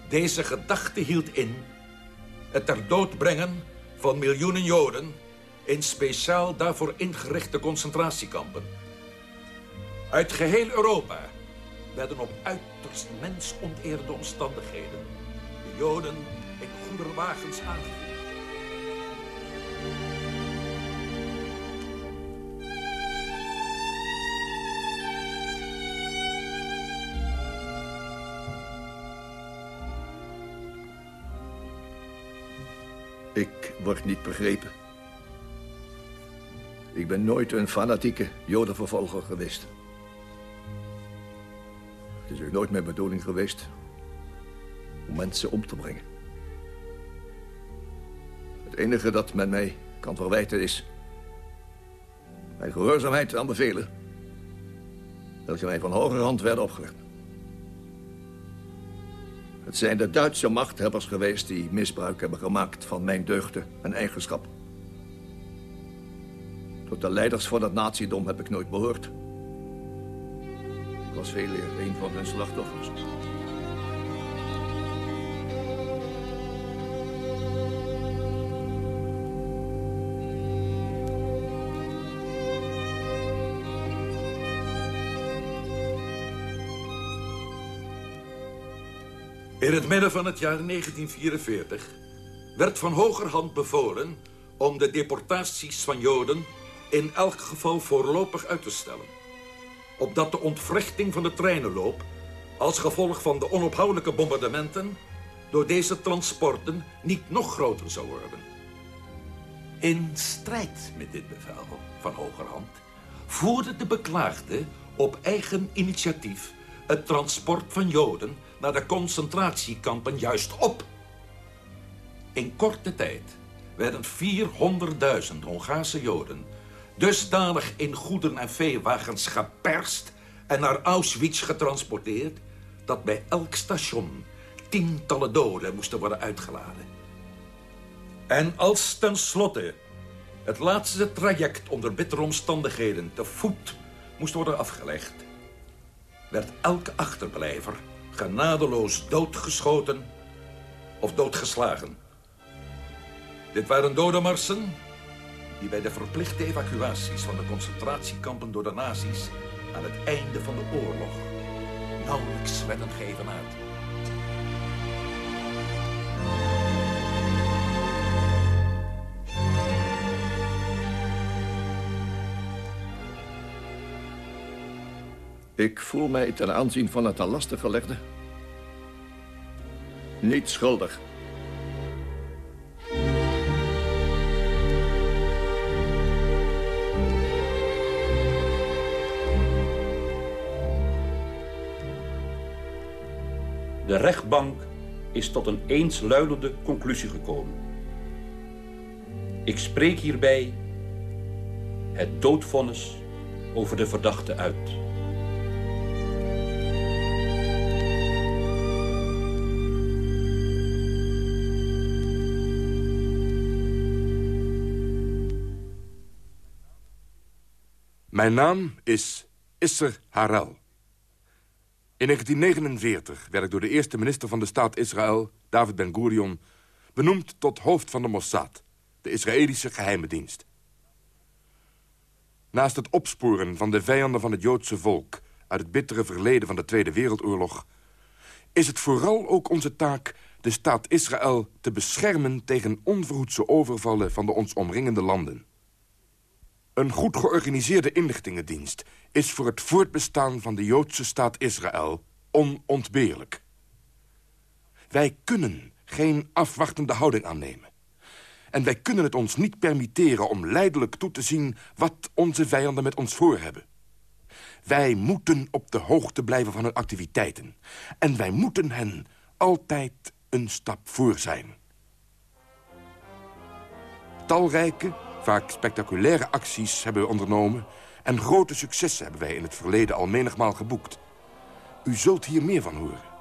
Deze gedachte hield in het ter dood brengen van miljoenen Joden in speciaal daarvoor ingerichte concentratiekampen. Uit geheel Europa werden op uiterst mensonteerde omstandigheden de Joden in goederenwagens aangevoerd. Ik word niet begrepen. Ik ben nooit een fanatieke jodenvervolger geweest. Het is ook nooit mijn bedoeling geweest om mensen om te brengen. Het enige dat men mij kan verwijten is... mijn gehoorzaamheid aan bevelen... welke mij van hoger hand werden opgelegd. Het zijn de Duitse machthebbers geweest die misbruik hebben gemaakt van mijn deugden en eigenschappen. De leiders van het nazidom heb ik nooit behoord. Ik was veel eer een van hun slachtoffers. In het midden van het jaar 1944 werd van hogerhand bevolen om de deportaties van Joden in elk geval voorlopig uit te stellen. Opdat de ontwrichting van de treinenloop als gevolg van de onophoudelijke bombardementen door deze transporten niet nog groter zou worden. In strijd met dit bevel van hogerhand voerde de beklaagde op eigen initiatief het transport van Joden naar de concentratiekampen juist op. In korte tijd werden 400.000 Hongaarse Joden dusdanig in goederen en veewagens geperst en naar Auschwitz getransporteerd dat bij elk station tientallen doden moesten worden uitgeladen. En als tenslotte het laatste traject onder bittere omstandigheden te voet moest worden afgelegd, werd elke achterblijver genadeloos doodgeschoten of doodgeslagen. Dit waren dodenmarsen die bij de verplichte evacuaties van de concentratiekampen door de nazi's aan het einde van de oorlog nauwelijks werden uit. Ik voel mij ten aanzien van het aan lastiggelegde niet schuldig. De rechtbank is tot een eensluidende conclusie gekomen. Ik spreek hierbij het doodvonnis over de verdachte uit. Mijn naam is Isser Harel. In 1949 werd ik door de eerste minister van de staat Israël, David Ben-Gurion... benoemd tot hoofd van de Mossad, de Israëlische geheime dienst. Naast het opsporen van de vijanden van het Joodse volk... uit het bittere verleden van de Tweede Wereldoorlog... is het vooral ook onze taak de staat Israël te beschermen... tegen onverhoedse overvallen van de ons omringende landen. Een goed georganiseerde inlichtingendienst is voor het voortbestaan van de Joodse staat Israël onontbeerlijk. Wij kunnen geen afwachtende houding aannemen. En wij kunnen het ons niet permitteren om leidelijk toe te zien... wat onze vijanden met ons voor hebben. Wij moeten op de hoogte blijven van hun activiteiten. En wij moeten hen altijd een stap voor zijn. Talrijke, vaak spectaculaire acties hebben we ondernomen... en grote successen hebben wij in het verleden al menigmaal geboekt. U zult hier meer van horen.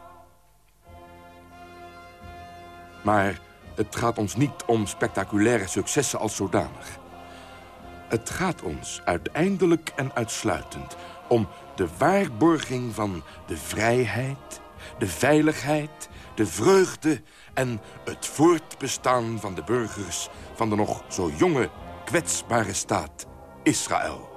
Maar het gaat ons niet om spectaculaire successen als zodanig. Het gaat ons uiteindelijk en uitsluitend om de waarborging van de vrijheid, de veiligheid, de vreugde en het voortbestaan van de burgers van de nog zo jonge, kwetsbare staat Israël.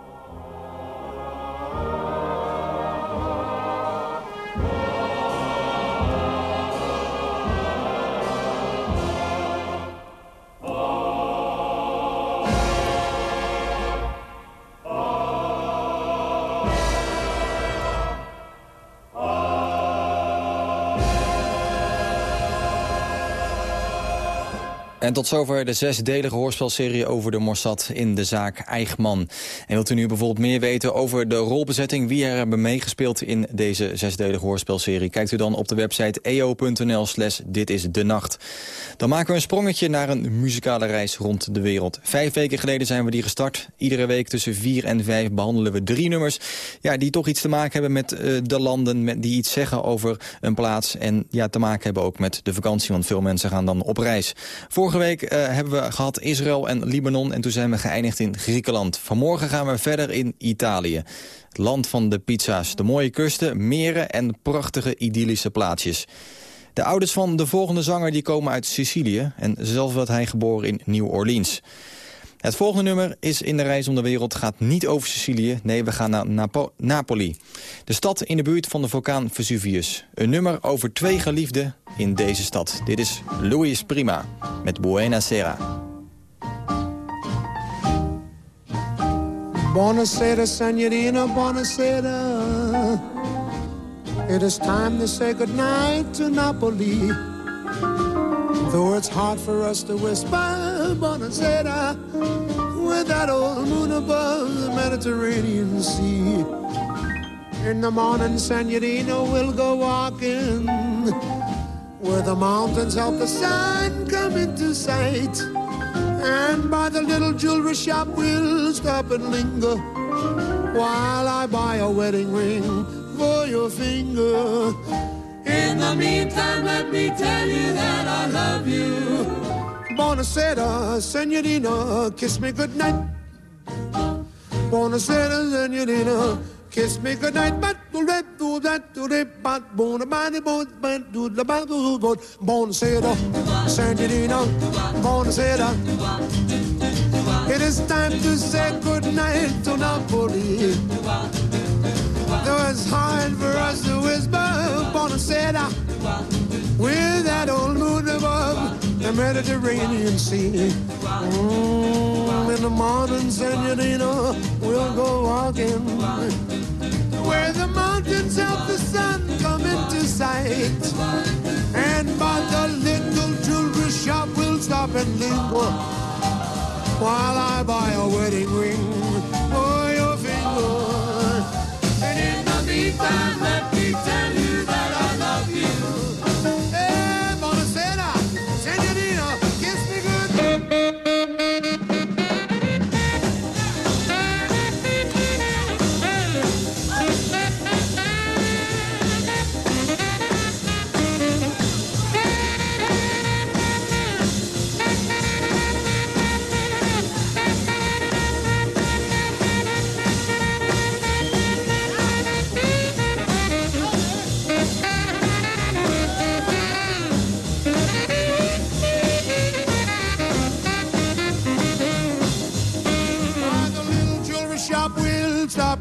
En tot zover de zesdelige hoorspelserie over de Mossad in de zaak Eichmann. En wilt u nu bijvoorbeeld meer weten over de rolbezetting... wie er hebben meegespeeld in deze zesdelige hoorspelserie... kijkt u dan op de website eo.nl slash dit is de nacht. Dan maken we een sprongetje naar een muzikale reis rond de wereld. Vijf weken geleden zijn we die gestart. Iedere week tussen vier en vijf behandelen we drie nummers... Ja, die toch iets te maken hebben met uh, de landen... Met, die iets zeggen over een plaats... en ja, te maken hebben ook met de vakantie... want veel mensen gaan dan op reis. Vorige week uh, hebben we gehad Israël en Libanon... en toen zijn we geëindigd in Griekenland. Vanmorgen gaan we verder in Italië. Het land van de pizza's, de mooie kusten, meren... en prachtige idyllische plaatsjes. De ouders van de volgende zanger die komen uit Sicilië... en zelf werd hij geboren in New Orleans. Het volgende nummer is in de reis om de wereld gaat niet over Sicilië. Nee, we gaan naar Napo Napoli. De stad in de buurt van de vulkaan Vesuvius. Een nummer over twee geliefden in deze stad. Dit is Louis Prima met Buena Sera. Buonasera, signorina, buonasera. It is time to say goodnight to Napoli. Though it's hard for us to whisper Buonasera with that old moon above the Mediterranean Sea. In the morning, Senorita, we'll go walking where the mountains help the sun come into sight. And by the little jewelry shop, we'll stop and linger while I buy a wedding ring for your finger. In the meantime, let me tell you that I love you. Buonasera, senorina, kiss me goodnight. Buonasera, senorina, kiss me goodnight. But do that, do that, do that, but bona body, but do the battle, but buonasera, senorina, buonasera. It is time to say goodnight to Napoli. Though it's hard for us to whisper Buonasera With that old moon above the Mediterranean Sea mm, In the morning, Senorita, we'll go walking where the mountains of the sun come into sight. And by the little jewelry shop we'll stop and linger while I buy a wedding ring meantime, let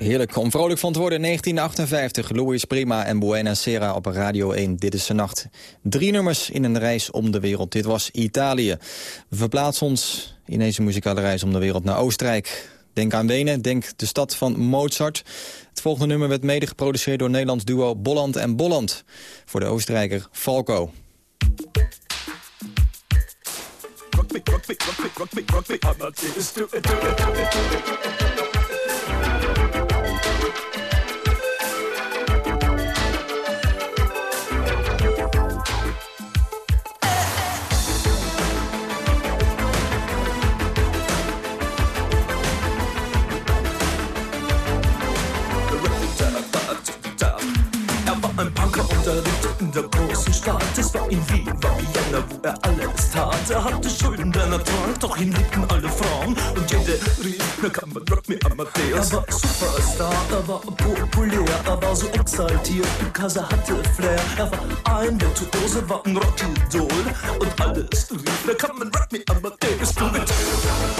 Heerlijk om vrolijk van te worden. 1958, Louis Prima en Buena Sera op Radio 1. Dit is de nacht. Drie nummers in een reis om de wereld. Dit was Italië. We verplaatsen ons in deze muzikale reis om de wereld naar Oostenrijk. Denk aan Wenen, denk de stad van Mozart. Het volgende nummer werd mede geproduceerd door Nederlands duo Bolland en Bolland. Voor de Oostenrijker Falco. Schulden, denn er trank, doch ihn liebten alle Frauen. Und jede rief, na kann man me Amadeus. Er war Superstar, er war populär, er war so exaltiert, er hatte Flair. Er war ein Virtuose, war ein Rockidol. Und alles rief, na kann man rock me Amadeus. Du mit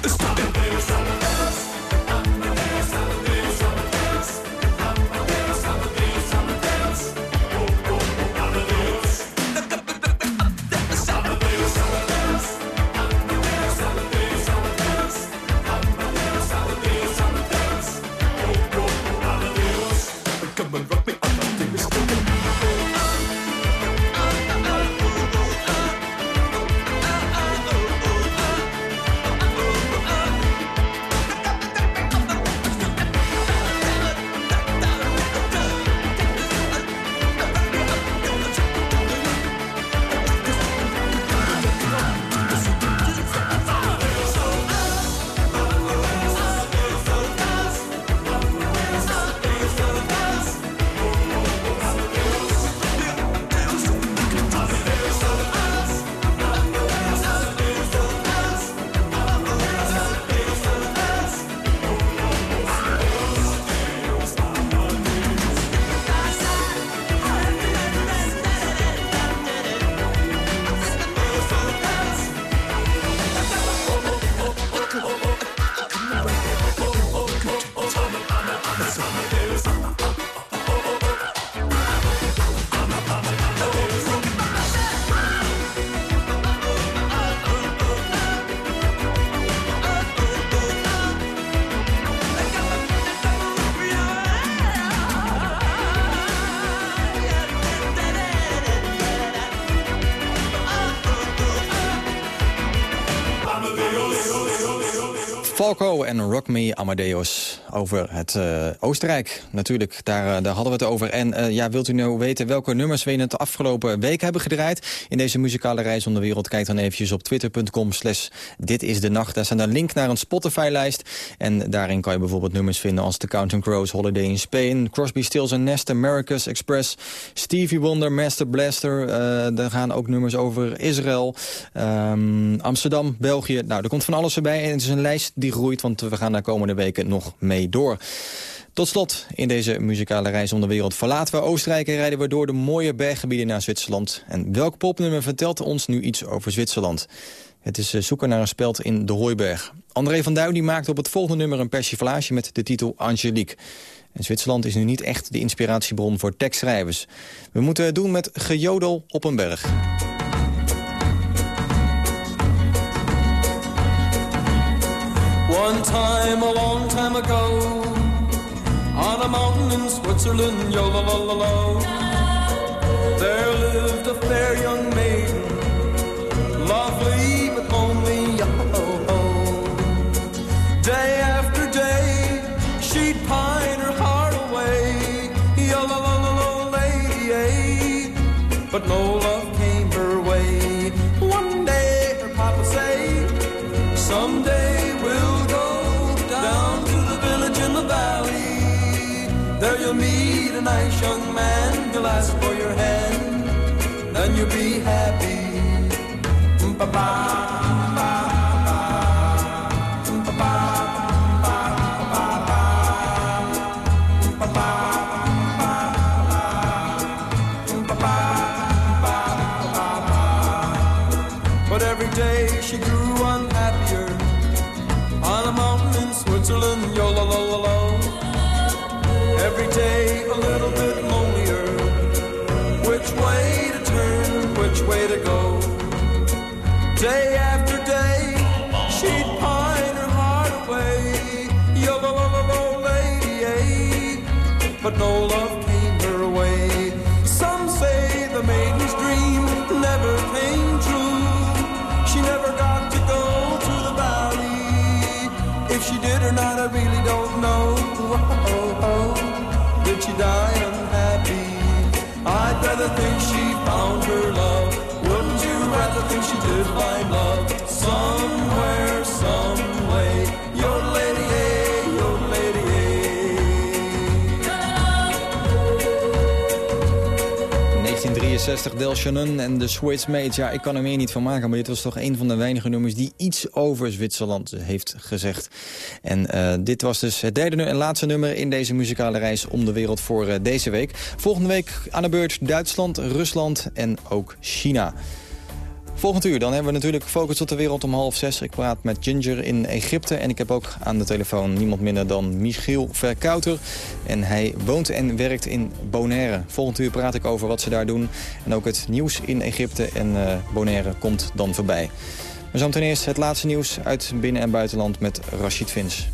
Me Amadeus over het uh, Oostenrijk. Natuurlijk, daar, uh, daar hadden we het over. En uh, ja, wilt u nou weten welke nummers we in het afgelopen week hebben gedraaid? In deze muzikale reis om de wereld, kijk dan eventjes op twitter.com slash dit is de nacht. Daar staat een link naar een Spotify-lijst. En daarin kan je bijvoorbeeld nummers vinden als The Counting Crows, Holiday in Spain, Crosby, Stills Nest, America's Express, Stevie Wonder, Master Blaster. er gaan ook nummers over Israël, um, Amsterdam, België. Nou, er komt van alles erbij. En het is een lijst die groeit, want we gaan daar komende weken nog mee door. Tot slot, in deze muzikale reis om de wereld verlaten we Oostenrijk... en rijden we door de mooie berggebieden naar Zwitserland. En welk popnummer vertelt ons nu iets over Zwitserland? Het is eh, zoeken naar een speld in de Hooiberg. André van Duin die maakte op het volgende nummer een persiflage met de titel Angelique. En Zwitserland is nu niet echt de inspiratiebron voor tekstschrijvers. We moeten het doen met gejodel op een berg. Time, a long time ago, on a mountain in Switzerland, yo la la la, there lived a fair young maiden, lovely but lonely, yo ho ho. Day after day, she'd pine her heart away, yo la la la lady, eh, but no ba. But no love came her way. Some say the maiden's dream never came true. She never got to go to the valley. If she did or not, I really don't know. Did she die unhappy? I'd rather think she found her love. Wouldn't you rather think she did find love somewhere, 1963, Del Shannon en de Swiss Mates. Ja, ik kan er meer niet van maken, maar dit was toch een van de weinige nummers... die iets over Zwitserland heeft gezegd. En uh, dit was dus het derde en laatste nummer in deze muzikale reis om de wereld voor uh, deze week. Volgende week aan de beurt Duitsland, Rusland en ook China. Volgend uur dan hebben we natuurlijk focus op de wereld om half zes. Ik praat met Ginger in Egypte. En ik heb ook aan de telefoon niemand minder dan Michiel Verkouter. En hij woont en werkt in Bonaire. Volgend uur praat ik over wat ze daar doen. En ook het nieuws in Egypte en uh, Bonaire komt dan voorbij. Maar zo meteen eerst het laatste nieuws uit binnen- en buitenland met Rashid Vins.